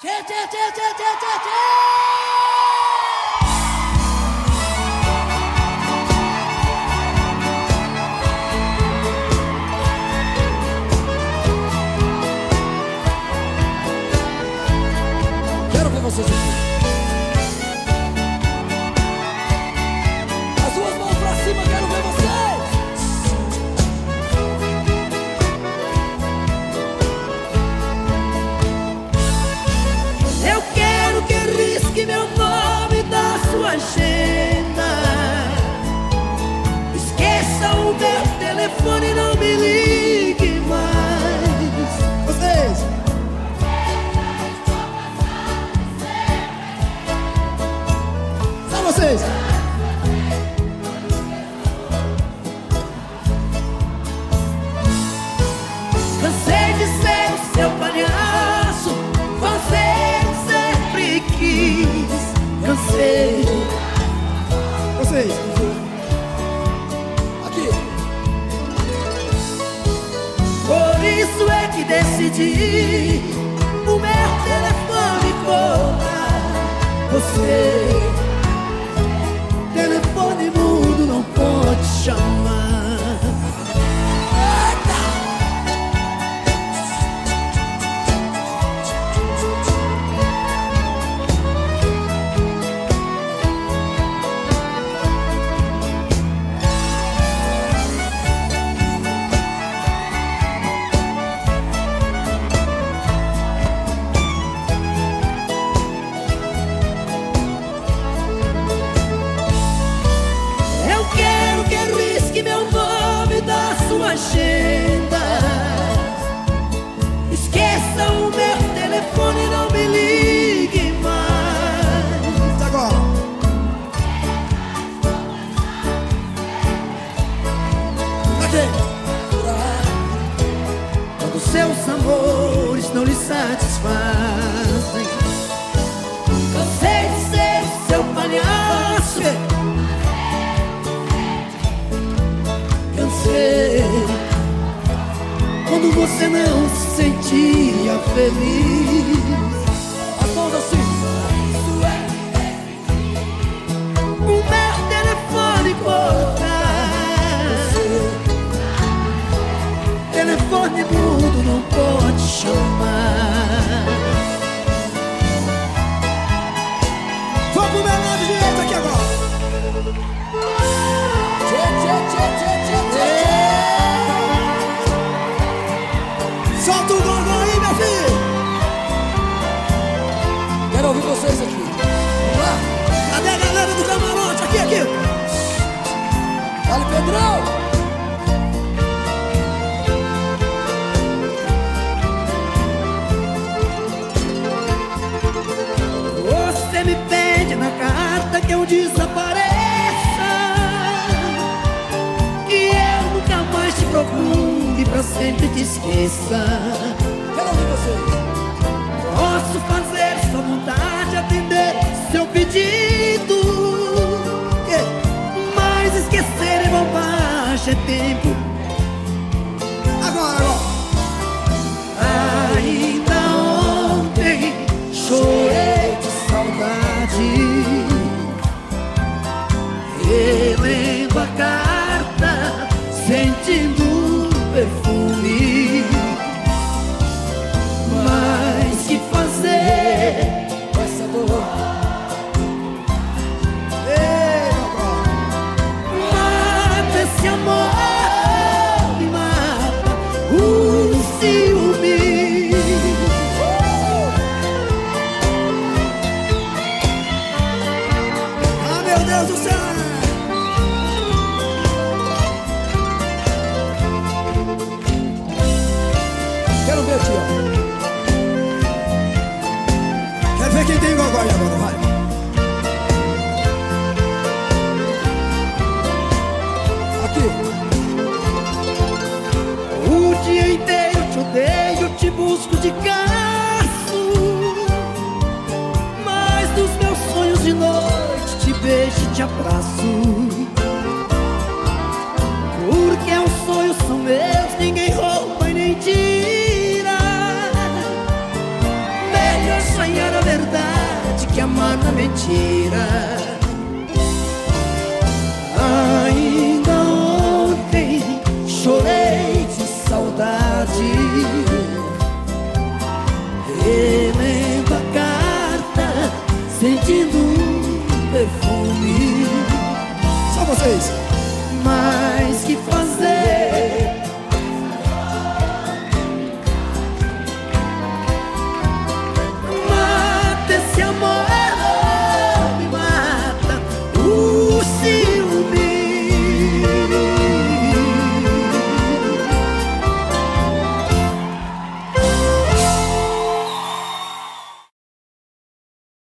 接接接接接接接！Meu telefone, não que decidi agenda. Esqueça o meu telefone, não me ligue mais. Agora. Aqui. Quando seus amores não lhe satisfazem. Você não se sentia feliz. Eu desapareça Que eu nunca mais te procure pra sempre te esqueça Quero ouvir. Posso fazer sua vontade, atender seu pedido Mas esquecer é bobagem, é tempo Agora, agora. Ainda ontem chorei de saudade carta, sentindo perfume Mas que fazer? Com essa dor. Ei. Mata esse amor, me mata o ciúme Ah, meu Deus do céu. Ver quem tem agora, vai. Aqui. O dia inteiro te odeio, te busco de caço Mas dos meus sonhos de noite te beijo e te abraço mentira. Ainda ontem chorei de saudade. Relendo a carta, sentindo um perfume. Só vocês! Mas